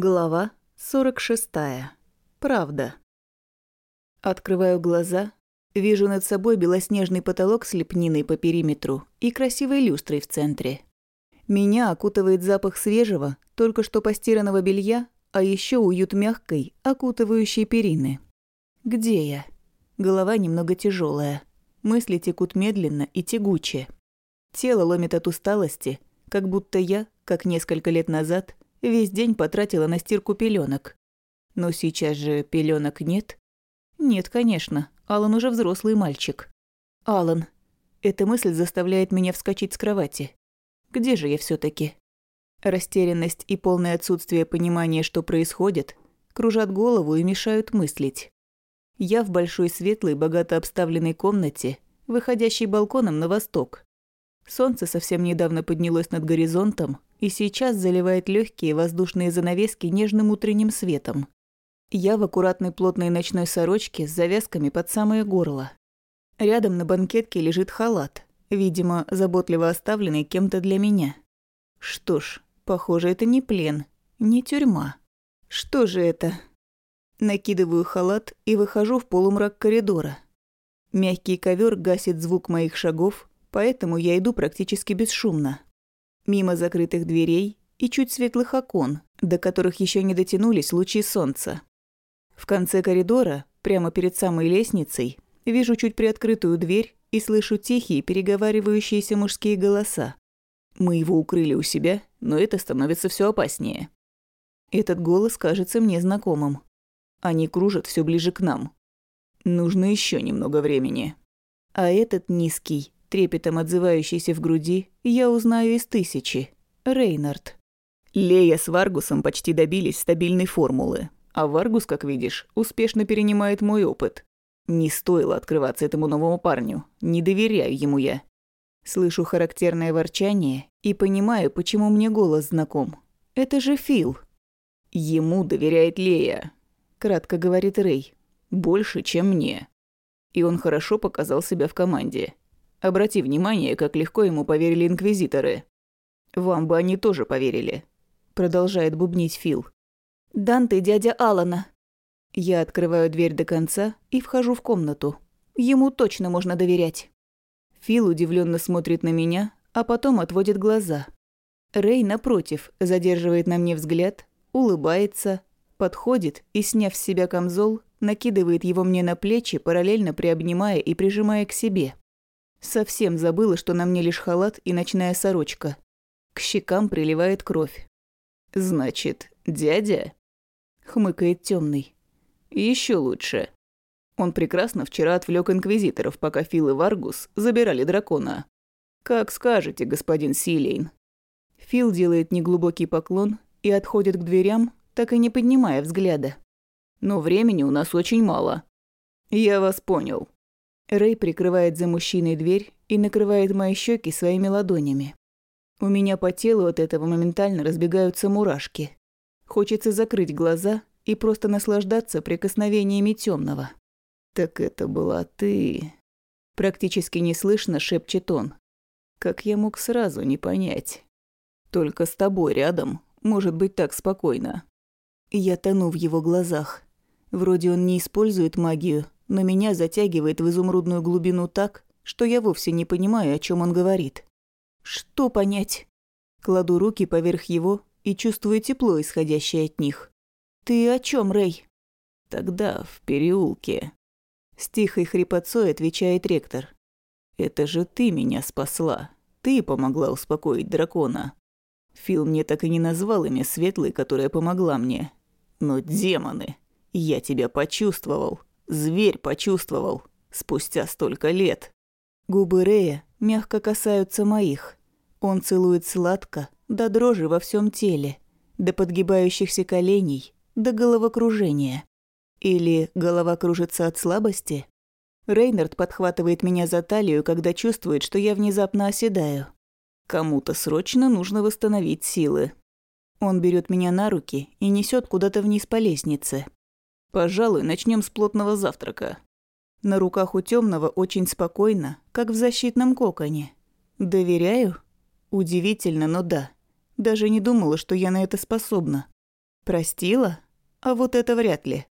Глава 46. Правда. Открываю глаза, вижу над собой белоснежный потолок с лепниной по периметру и красивой люстрой в центре. Меня окутывает запах свежего, только что постиранного белья, а еще уют мягкой, окутывающей перины. Где я? Голова немного тяжелая, мысли текут медленно и тягуче. Тело ломит от усталости, как будто я, как несколько лет назад, Весь день потратила на стирку пеленок. Но сейчас же пеленок нет. Нет, конечно, Алан уже взрослый мальчик. Алан. Эта мысль заставляет меня вскочить с кровати. Где же я все таки Растерянность и полное отсутствие понимания, что происходит, кружат голову и мешают мыслить. Я в большой светлой, богато обставленной комнате, выходящей балконом на восток. Солнце совсем недавно поднялось над горизонтом, и сейчас заливает легкие воздушные занавески нежным утренним светом. Я в аккуратной плотной ночной сорочке с завязками под самое горло. Рядом на банкетке лежит халат, видимо, заботливо оставленный кем-то для меня. Что ж, похоже, это не плен, не тюрьма. Что же это? Накидываю халат и выхожу в полумрак коридора. Мягкий ковер гасит звук моих шагов, поэтому я иду практически бесшумно мимо закрытых дверей и чуть светлых окон, до которых еще не дотянулись лучи солнца. В конце коридора, прямо перед самой лестницей, вижу чуть приоткрытую дверь и слышу тихие, переговаривающиеся мужские голоса. Мы его укрыли у себя, но это становится все опаснее. Этот голос кажется мне знакомым. Они кружат все ближе к нам. Нужно еще немного времени. А этот низкий, трепетом отзывающийся в груди, я узнаю из тысячи. Рейнард. Лея с Варгусом почти добились стабильной формулы. А Варгус, как видишь, успешно перенимает мой опыт. Не стоило открываться этому новому парню. Не доверяю ему я. Слышу характерное ворчание и понимаю, почему мне голос знаком. Это же Фил. Ему доверяет Лея, кратко говорит Рей. Больше, чем мне. И он хорошо показал себя в команде. Обрати внимание, как легко ему поверили инквизиторы. Вам бы они тоже поверили. Продолжает бубнить Фил. «Дан ты дядя Алана». Я открываю дверь до конца и вхожу в комнату. Ему точно можно доверять. Фил удивленно смотрит на меня, а потом отводит глаза. Рэй, напротив, задерживает на мне взгляд, улыбается, подходит и, сняв с себя камзол, накидывает его мне на плечи, параллельно приобнимая и прижимая к себе. Совсем забыла, что на мне лишь халат и ночная сорочка. К щекам приливает кровь. «Значит, дядя?» — хмыкает темный. Еще лучше. Он прекрасно вчера отвлек инквизиторов, пока Фил и Варгус забирали дракона. «Как скажете, господин Силейн». Фил делает неглубокий поклон и отходит к дверям, так и не поднимая взгляда. «Но времени у нас очень мало». «Я вас понял», Рэй прикрывает за мужчиной дверь и накрывает мои щеки своими ладонями. У меня по телу от этого моментально разбегаются мурашки. Хочется закрыть глаза и просто наслаждаться прикосновениями темного. «Так это была ты...» Практически неслышно шепчет он. «Как я мог сразу не понять? Только с тобой рядом может быть так спокойно». Я тону в его глазах. Вроде он не использует магию, но меня затягивает в изумрудную глубину так, что я вовсе не понимаю, о чем он говорит. Что понять? Кладу руки поверх его и чувствую тепло, исходящее от них. Ты о чем, Рэй? Тогда в переулке. С тихой хрипотцой отвечает ректор. Это же ты меня спасла. Ты помогла успокоить дракона. Фил мне так и не назвал имя Светлой, которая помогла мне. Но демоны, я тебя почувствовал. Зверь почувствовал спустя столько лет. Губы Рея мягко касаются моих. Он целует сладко, до дрожи во всем теле, до подгибающихся коленей, до головокружения. Или голова кружится от слабости? Рейнард подхватывает меня за талию, когда чувствует, что я внезапно оседаю. Кому-то срочно нужно восстановить силы. Он берет меня на руки и несет куда-то вниз по лестнице. Пожалуй, начнем с плотного завтрака. На руках у темного очень спокойно, как в защитном коконе. Доверяю? Удивительно, но да. Даже не думала, что я на это способна. Простила? А вот это вряд ли.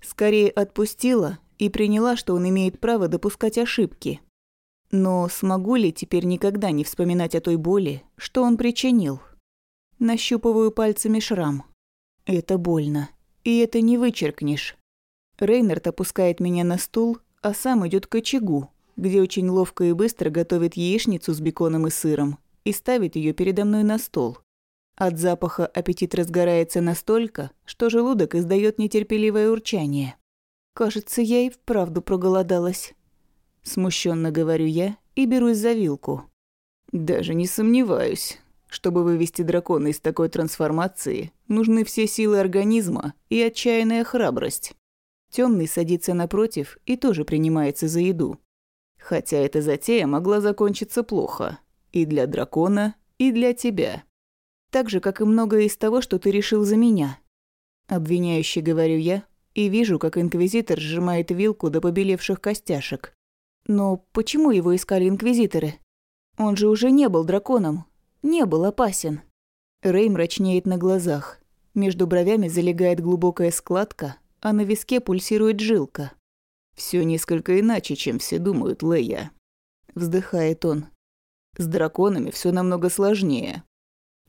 Скорее отпустила и приняла, что он имеет право допускать ошибки. Но смогу ли теперь никогда не вспоминать о той боли, что он причинил? Нащупываю пальцами шрам. Это больно. И это не вычеркнешь. Рейнард опускает меня на стул, а сам идет к очагу, где очень ловко и быстро готовит яичницу с беконом и сыром и ставит ее передо мной на стол. От запаха аппетит разгорается настолько, что желудок издает нетерпеливое урчание. Кажется, я и вправду проголодалась. Смущенно говорю я и берусь за вилку. Даже не сомневаюсь. Чтобы вывести дракона из такой трансформации, нужны все силы организма и отчаянная храбрость. Темный садится напротив и тоже принимается за еду. Хотя эта затея могла закончиться плохо. И для дракона, и для тебя. Так же, как и многое из того, что ты решил за меня. Обвиняюще говорю я, и вижу, как инквизитор сжимает вилку до побелевших костяшек. Но почему его искали инквизиторы? Он же уже не был драконом, не был опасен. Рэй мрачнеет на глазах. Между бровями залегает глубокая складка, а на виске пульсирует жилка. Все несколько иначе, чем все думают, Лея. Вздыхает он. С драконами все намного сложнее.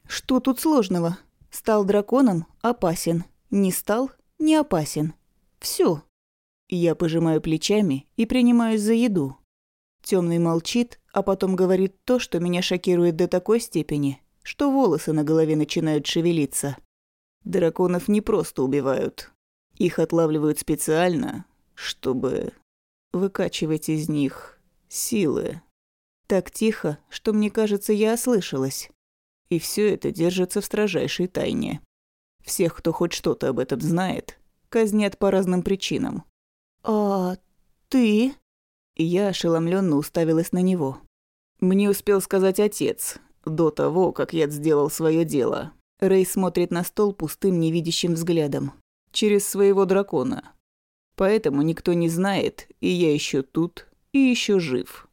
Что тут сложного? Стал драконом – опасен. Не стал – не опасен. Все. Я пожимаю плечами и принимаюсь за еду. Темный молчит, а потом говорит то, что меня шокирует до такой степени, что волосы на голове начинают шевелиться. Драконов не просто убивают. Их отлавливают специально, чтобы выкачивать из них силы. Так тихо, что мне кажется, я ослышалась. И все это держится в строжайшей тайне. Всех, кто хоть что-то об этом знает, казнят по разным причинам. «А ты?» Я ошеломленно уставилась на него. Мне успел сказать отец, до того, как я сделал свое дело. Рэй смотрит на стол пустым невидящим взглядом. Через своего дракона. Поэтому никто не знает, и я еще тут, и еще жив.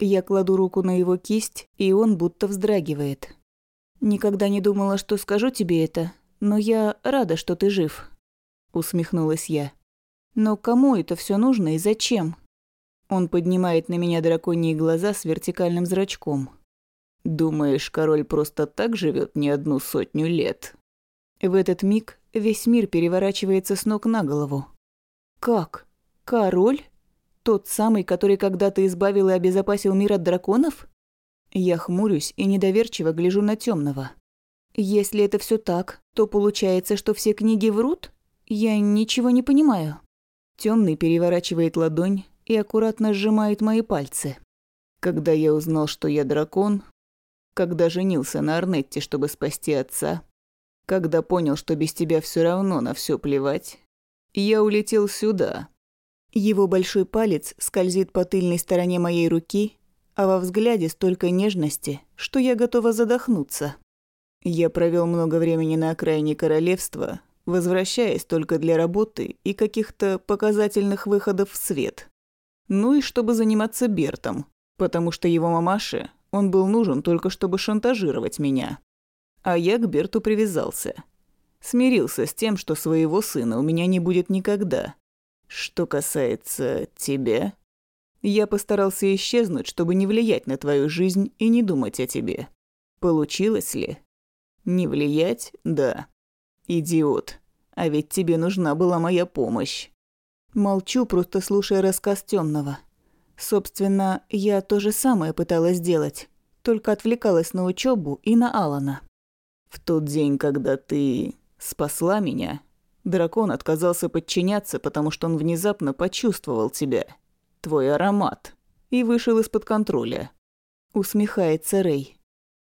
Я кладу руку на его кисть, и он будто вздрагивает. «Никогда не думала, что скажу тебе это, но я рада, что ты жив», — усмехнулась я. «Но кому это все нужно и зачем?» Он поднимает на меня драконьи глаза с вертикальным зрачком. «Думаешь, король просто так живет не одну сотню лет?» В этот миг весь мир переворачивается с ног на голову. «Как? Король? Тот самый, который когда-то избавил и обезопасил мир от драконов?» Я хмурюсь и недоверчиво гляжу на темного. «Если это все так, то получается, что все книги врут? Я ничего не понимаю». Темный переворачивает ладонь и аккуратно сжимает мои пальцы. Когда я узнал, что я дракон, когда женился на Арнетте, чтобы спасти отца, когда понял, что без тебя все равно на все плевать, я улетел сюда. Его большой палец скользит по тыльной стороне моей руки, а во взгляде столько нежности, что я готова задохнуться. Я провел много времени на окраине королевства, возвращаясь только для работы и каких-то показательных выходов в свет. Ну и чтобы заниматься Бертом, потому что его мамаше он был нужен только чтобы шантажировать меня. А я к Берту привязался. Смирился с тем, что своего сына у меня не будет никогда. Что касается тебя, я постарался исчезнуть, чтобы не влиять на твою жизнь и не думать о тебе. Получилось ли? Не влиять? Да. Идиот. А ведь тебе нужна была моя помощь. Молчу, просто слушая рассказ темного. Собственно, я то же самое пыталась сделать, только отвлекалась на учебу и на Алана. В тот день, когда ты спасла меня, дракон отказался подчиняться, потому что он внезапно почувствовал тебя, твой аромат, и вышел из-под контроля. Усмехается Рэй.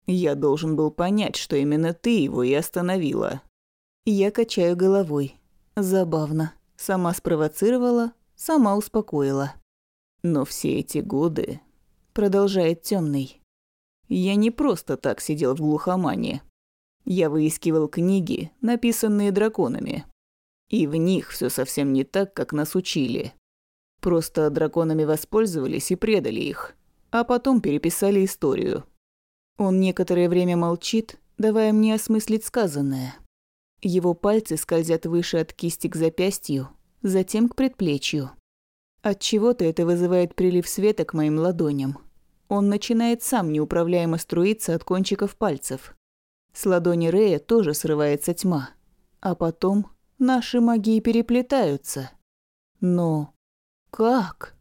Я должен был понять, что именно ты его и остановила. Я качаю головой. Забавно. Сама спровоцировала, сама успокоила. Но все эти годы, продолжает темный, я не просто так сидел в глухомане. Я выискивал книги, написанные драконами. И в них все совсем не так, как нас учили. Просто драконами воспользовались и предали их, а потом переписали историю. Он некоторое время молчит, давая мне осмыслить сказанное. Его пальцы скользят выше от кисти к запястью, затем к предплечью. От чего-то это вызывает прилив света к моим ладоням. Он начинает сам неуправляемо струиться от кончиков пальцев. С ладони Рея тоже срывается тьма. А потом наши магии переплетаются. Но как?